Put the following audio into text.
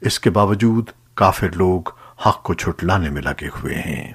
اس کے باوجود کافر لوگ حق کو جھٹلانے میں لگے ہوئے ہیں۔